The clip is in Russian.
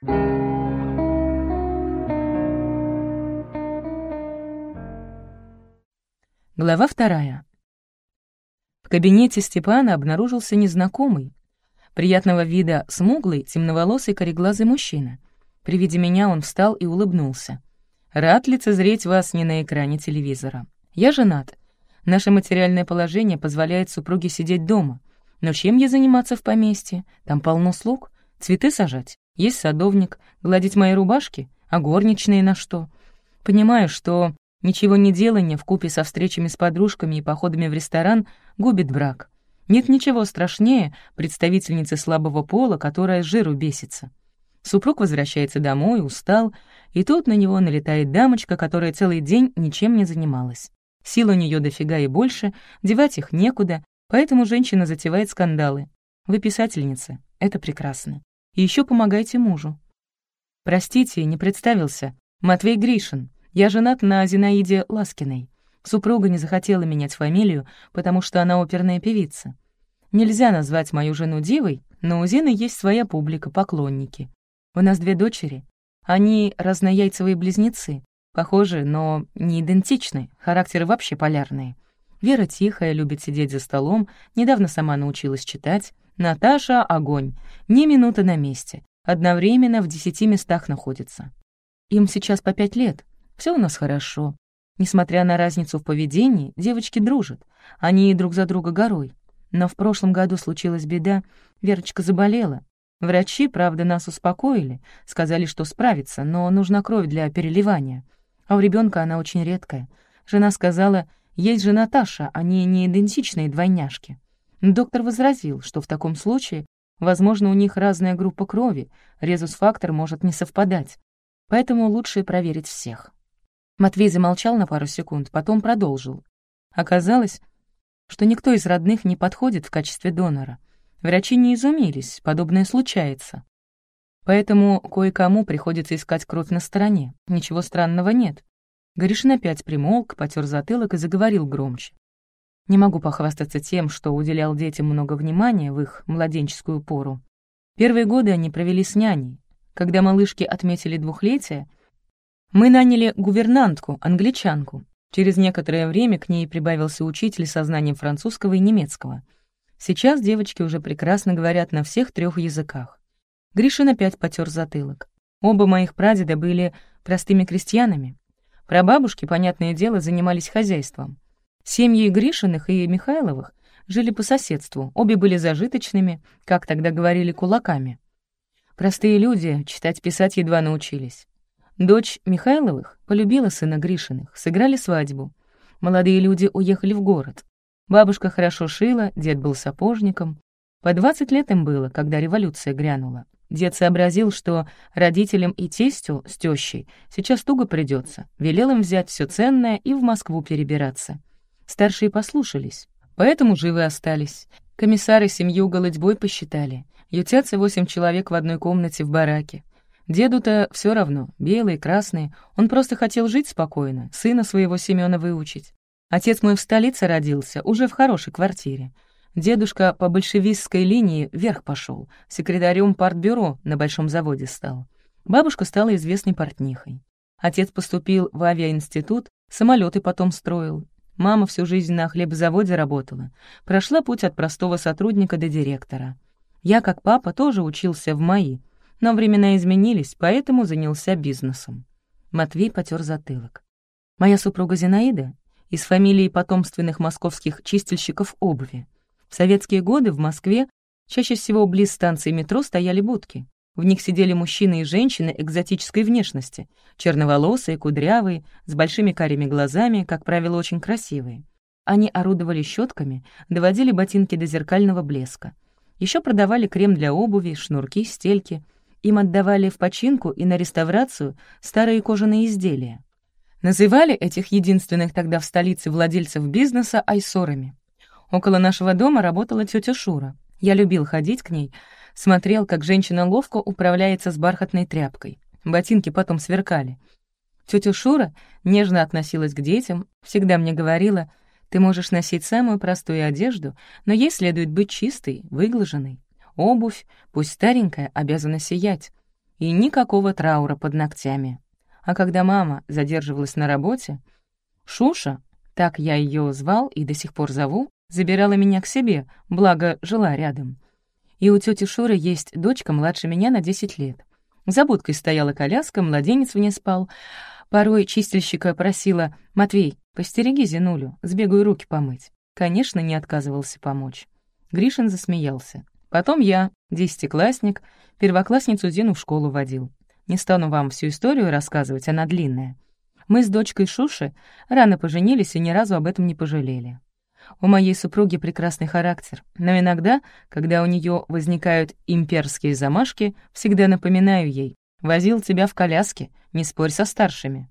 Глава вторая. В кабинете Степана обнаружился незнакомый, приятного вида смуглый, темноволосый, кореглазый мужчина. При виде меня он встал и улыбнулся. «Рад лицезреть вас не на экране телевизора. Я женат. Наше материальное положение позволяет супруге сидеть дома. Но чем ей заниматься в поместье? Там полно слуг. Цветы сажать. Есть садовник. Гладить мои рубашки. А горничные на что? Понимаю, что ничего не делание вкупе со встречами с подружками и походами в ресторан губит брак. Нет ничего страшнее представительницы слабого пола, которая с жиру бесится. Супруг возвращается домой, устал, и тут на него налетает дамочка, которая целый день ничем не занималась. Сил у нее дофига и больше, девать их некуда, поэтому женщина затевает скандалы. Вы писательница, это прекрасно. И еще помогайте мужу. Простите, не представился. Матвей Гришин. Я женат на Зинаиде Ласкиной. Супруга не захотела менять фамилию, потому что она оперная певица. Нельзя назвать мою жену дивой, но у Зины есть своя публика, поклонники. У нас две дочери. Они разнояйцевые близнецы, Похожи, но не идентичны, характеры вообще полярные. Вера тихая, любит сидеть за столом, недавно сама научилась читать. Наташа — огонь, ни минуты на месте, одновременно в десяти местах находится. Им сейчас по пять лет, все у нас хорошо. Несмотря на разницу в поведении, девочки дружат, они друг за друга горой. Но в прошлом году случилась беда, Верочка заболела. Врачи, правда, нас успокоили, сказали, что справится, но нужна кровь для переливания — а у ребенка она очень редкая. Жена сказала, есть же Наташа, они не идентичные двойняшки. Доктор возразил, что в таком случае, возможно, у них разная группа крови, резус-фактор может не совпадать. Поэтому лучше проверить всех. Матвей замолчал на пару секунд, потом продолжил. Оказалось, что никто из родных не подходит в качестве донора. Врачи не изумились, подобное случается. Поэтому кое-кому приходится искать кровь на стороне. Ничего странного нет. Горишин опять примолк, потер затылок и заговорил громче. Не могу похвастаться тем, что уделял детям много внимания в их младенческую пору. Первые годы они провели с няней. Когда малышки отметили двухлетие, мы наняли гувернантку, англичанку. Через некоторое время к ней прибавился учитель со знанием французского и немецкого. Сейчас девочки уже прекрасно говорят на всех трех языках. Гришин опять потер затылок. Оба моих прадеда были простыми крестьянами. Прабабушки, понятное дело, занимались хозяйством. Семьи Гришиных и Михайловых жили по соседству, обе были зажиточными, как тогда говорили, кулаками. Простые люди читать-писать едва научились. Дочь Михайловых полюбила сына Гришиных, сыграли свадьбу. Молодые люди уехали в город. Бабушка хорошо шила, дед был сапожником. По 20 лет им было, когда революция грянула. Дед сообразил, что родителям и тестю с тещей сейчас туго придется, велел им взять все ценное и в Москву перебираться. Старшие послушались, поэтому живы остались. Комиссары семью голодьбой посчитали. Ютятся восемь человек в одной комнате в бараке. Деду-то все равно, белый, красный, он просто хотел жить спокойно, сына своего Семёна выучить. Отец мой в столице родился, уже в хорошей квартире. Дедушка по большевистской линии вверх пошел, секретарем партбюро на большом заводе стал. Бабушка стала известной портнихой. Отец поступил в авиаинститут, самолеты потом строил. Мама всю жизнь на хлебзаводе работала. Прошла путь от простого сотрудника до директора. Я, как папа, тоже учился в МАИ, но времена изменились, поэтому занялся бизнесом. Матвей потер затылок. Моя супруга Зинаида из фамилии потомственных московских чистильщиков обуви. В советские годы в Москве чаще всего близ станции метро стояли будки. В них сидели мужчины и женщины экзотической внешности, черноволосые, кудрявые, с большими карими глазами, как правило, очень красивые. Они орудовали щетками, доводили ботинки до зеркального блеска. Еще продавали крем для обуви, шнурки, стельки. Им отдавали в починку и на реставрацию старые кожаные изделия. Называли этих единственных тогда в столице владельцев бизнеса айсорами. Около нашего дома работала тетя Шура. Я любил ходить к ней, смотрел, как женщина ловко управляется с бархатной тряпкой. Ботинки потом сверкали. Тетя Шура нежно относилась к детям, всегда мне говорила, «Ты можешь носить самую простую одежду, но ей следует быть чистой, выглаженной. Обувь, пусть старенькая, обязана сиять. и никакого траура под ногтями. А когда мама задерживалась на работе, Шуша, так я ее звал и до сих пор зову, забирала меня к себе, благо жила рядом. И у тети Шуры есть дочка младше меня на 10 лет. За будкой стояла коляска, младенец в ней спал. Порой чистильщика просила «Матвей, постереги Зинулю, сбегаю руки помыть». Конечно, не отказывался помочь. Гришин засмеялся. Потом я, десятиклассник, первоклассницу Зину в школу водил. Не стану вам всю историю рассказывать, она длинная. Мы с дочкой Шуши рано поженились и ни разу об этом не пожалели. У моей супруги прекрасный характер, но иногда, когда у нее возникают имперские замашки, всегда напоминаю ей «Возил тебя в коляске, не спорь со старшими».